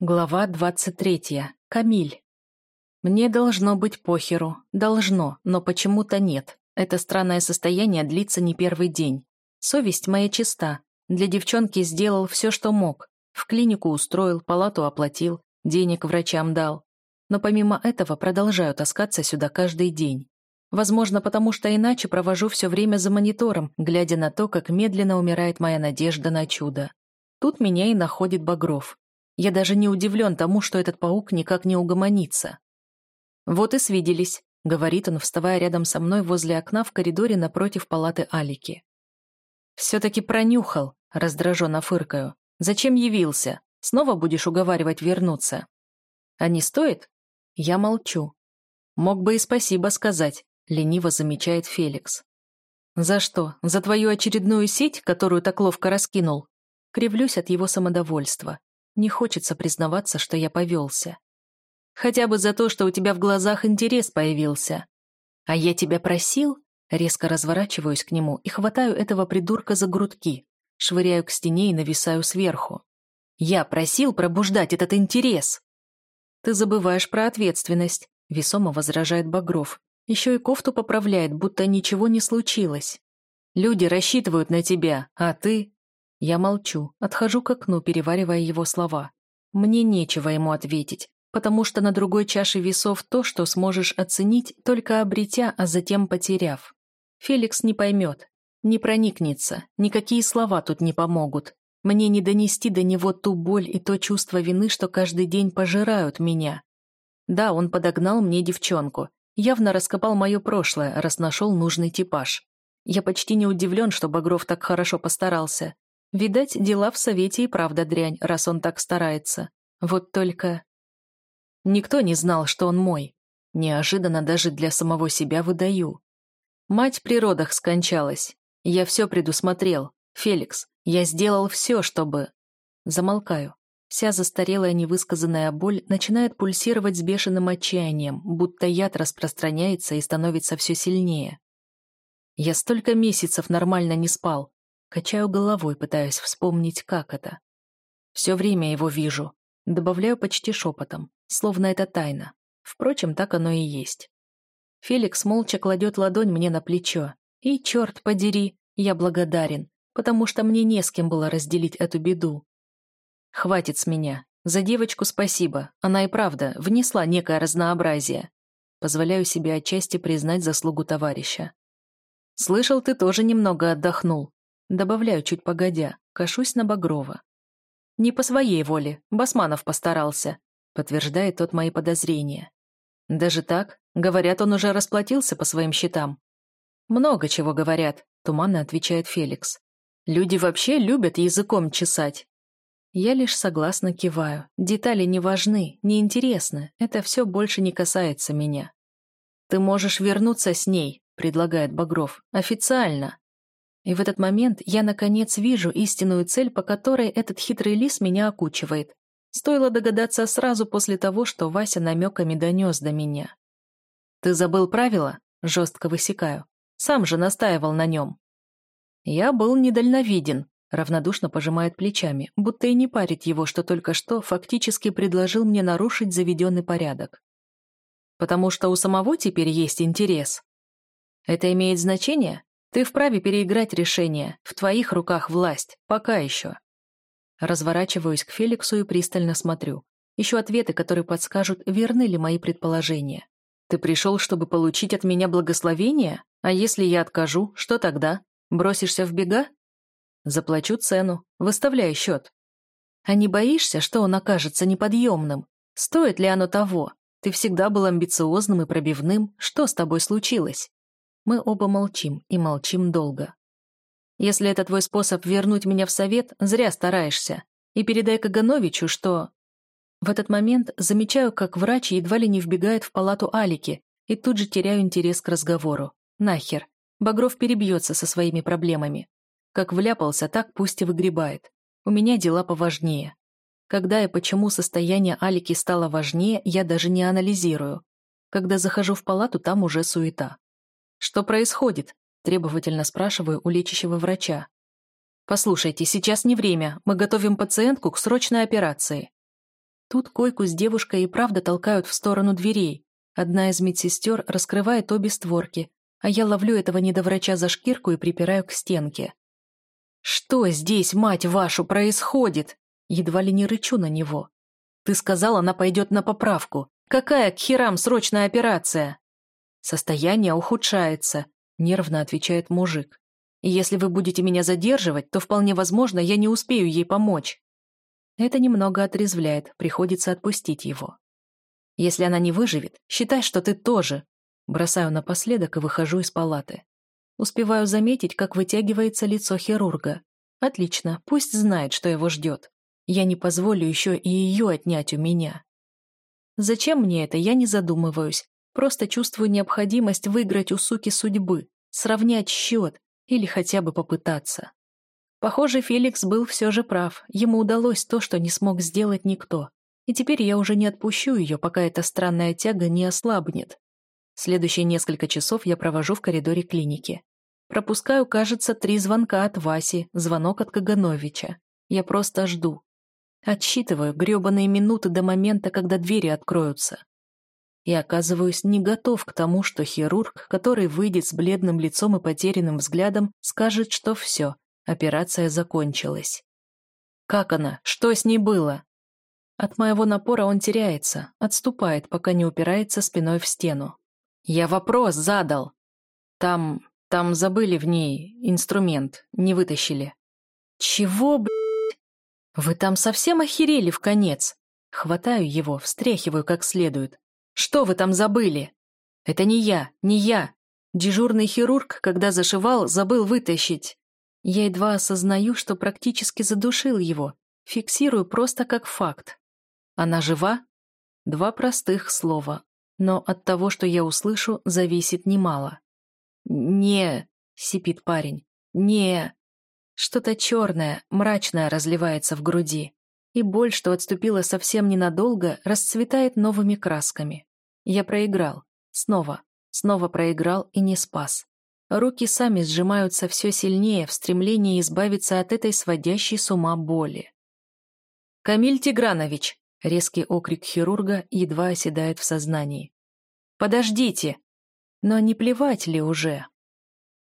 Глава 23. Камиль. Мне должно быть похеру. Должно, но почему-то нет. Это странное состояние длится не первый день. Совесть моя чиста. Для девчонки сделал все, что мог. В клинику устроил, палату оплатил, денег врачам дал. Но помимо этого продолжаю таскаться сюда каждый день. Возможно, потому что иначе провожу все время за монитором, глядя на то, как медленно умирает моя надежда на чудо. Тут меня и находит Багров. Я даже не удивлен тому, что этот паук никак не угомонится. «Вот и свиделись», — говорит он, вставая рядом со мной возле окна в коридоре напротив палаты Алики. «Все-таки пронюхал», — раздраженно фыркаю. «Зачем явился? Снова будешь уговаривать вернуться?» «А не стоит?» Я молчу. «Мог бы и спасибо сказать», — лениво замечает Феликс. «За что? За твою очередную сеть, которую так ловко раскинул?» Кривлюсь от его самодовольства. Не хочется признаваться, что я повелся. Хотя бы за то, что у тебя в глазах интерес появился. А я тебя просил? Резко разворачиваюсь к нему и хватаю этого придурка за грудки, швыряю к стене и нависаю сверху. Я просил пробуждать этот интерес. Ты забываешь про ответственность, весомо возражает Багров. Еще и кофту поправляет, будто ничего не случилось. Люди рассчитывают на тебя, а ты... Я молчу, отхожу к окну, переваривая его слова. Мне нечего ему ответить, потому что на другой чаше весов то, что сможешь оценить, только обретя, а затем потеряв. Феликс не поймет, не проникнется, никакие слова тут не помогут. Мне не донести до него ту боль и то чувство вины, что каждый день пожирают меня. Да, он подогнал мне девчонку, явно раскопал мое прошлое, раз нашел нужный типаж. Я почти не удивлен, что Багров так хорошо постарался. Видать, дела в совете и правда дрянь, раз он так старается. Вот только... Никто не знал, что он мой. Неожиданно даже для самого себя выдаю. Мать при родах скончалась. Я все предусмотрел. Феликс, я сделал все, чтобы... Замолкаю. Вся застарелая невысказанная боль начинает пульсировать с бешеным отчаянием, будто яд распространяется и становится все сильнее. Я столько месяцев нормально не спал, Качаю головой, пытаясь вспомнить, как это. Все время его вижу. Добавляю почти шепотом, словно это тайна. Впрочем, так оно и есть. Феликс молча кладет ладонь мне на плечо. И, черт подери, я благодарен, потому что мне не с кем было разделить эту беду. Хватит с меня. За девочку спасибо. Она и правда внесла некое разнообразие. Позволяю себе отчасти признать заслугу товарища. Слышал, ты тоже немного отдохнул. Добавляю чуть погодя, кашусь на Багрова. «Не по своей воле, Басманов постарался», подтверждает тот мои подозрения. «Даже так? Говорят, он уже расплатился по своим счетам». «Много чего говорят», туманно отвечает Феликс. «Люди вообще любят языком чесать». Я лишь согласно киваю. Детали не важны, не интересны. Это все больше не касается меня. «Ты можешь вернуться с ней», — предлагает Багров. «Официально». И в этот момент я, наконец, вижу истинную цель, по которой этот хитрый лис меня окучивает. Стоило догадаться сразу после того, что Вася намеками донес до меня. «Ты забыл правила?» – жестко высекаю. «Сам же настаивал на нем». Я был недальновиден, равнодушно пожимает плечами, будто и не парит его, что только что фактически предложил мне нарушить заведенный порядок. Потому что у самого теперь есть интерес. Это имеет значение? Ты вправе переиграть решение. В твоих руках власть. Пока еще. Разворачиваюсь к Феликсу и пристально смотрю. Ищу ответы, которые подскажут, верны ли мои предположения. Ты пришел, чтобы получить от меня благословение? А если я откажу, что тогда? Бросишься в бега? Заплачу цену. Выставляй счет. А не боишься, что он окажется неподъемным? Стоит ли оно того? Ты всегда был амбициозным и пробивным. Что с тобой случилось? Мы оба молчим, и молчим долго. Если это твой способ вернуть меня в совет, зря стараешься. И передай Кагановичу, что... В этот момент замечаю, как врач едва ли не вбегает в палату Алики, и тут же теряю интерес к разговору. Нахер. Багров перебьется со своими проблемами. Как вляпался, так пусть и выгребает. У меня дела поважнее. Когда и почему состояние Алики стало важнее, я даже не анализирую. Когда захожу в палату, там уже суета. «Что происходит?» – требовательно спрашиваю у лечащего врача. «Послушайте, сейчас не время, мы готовим пациентку к срочной операции». Тут койку с девушкой и правда толкают в сторону дверей. Одна из медсестер раскрывает обе створки, а я ловлю этого недоврача за шкирку и припираю к стенке. «Что здесь, мать вашу, происходит?» Едва ли не рычу на него. «Ты сказал, она пойдет на поправку. Какая к херам срочная операция?» «Состояние ухудшается», — нервно отвечает мужик. «И если вы будете меня задерживать, то вполне возможно, я не успею ей помочь». Это немного отрезвляет, приходится отпустить его. «Если она не выживет, считай, что ты тоже». Бросаю напоследок и выхожу из палаты. Успеваю заметить, как вытягивается лицо хирурга. Отлично, пусть знает, что его ждет. Я не позволю еще и ее отнять у меня. Зачем мне это, я не задумываюсь. Просто чувствую необходимость выиграть у суки судьбы, сравнять счет или хотя бы попытаться. Похоже, Феликс был все же прав. Ему удалось то, что не смог сделать никто. И теперь я уже не отпущу ее, пока эта странная тяга не ослабнет. Следующие несколько часов я провожу в коридоре клиники. Пропускаю, кажется, три звонка от Васи, звонок от Кагановича. Я просто жду. Отсчитываю гребаные минуты до момента, когда двери откроются и оказываюсь не готов к тому, что хирург, который выйдет с бледным лицом и потерянным взглядом, скажет, что все, операция закончилась. Как она? Что с ней было? От моего напора он теряется, отступает, пока не упирается спиной в стену. Я вопрос задал. Там... там забыли в ней инструмент, не вытащили. Чего, блядь? Вы там совсем охерели в конец? Хватаю его, встряхиваю как следует. Что вы там забыли? Это не я, не я. Дежурный хирург, когда зашивал, забыл вытащить. Я едва осознаю, что практически задушил его. Фиксирую просто как факт. Она жива? Два простых слова. Но от того, что я услышу, зависит немало. «Не», — сипит парень, — «не». Что-то черное, мрачное разливается в груди и боль, что отступила совсем ненадолго, расцветает новыми красками. Я проиграл. Снова. Снова проиграл и не спас. Руки сами сжимаются все сильнее в стремлении избавиться от этой сводящей с ума боли. «Камиль Тигранович!» — резкий окрик хирурга едва оседает в сознании. «Подождите!» Но не плевать ли уже?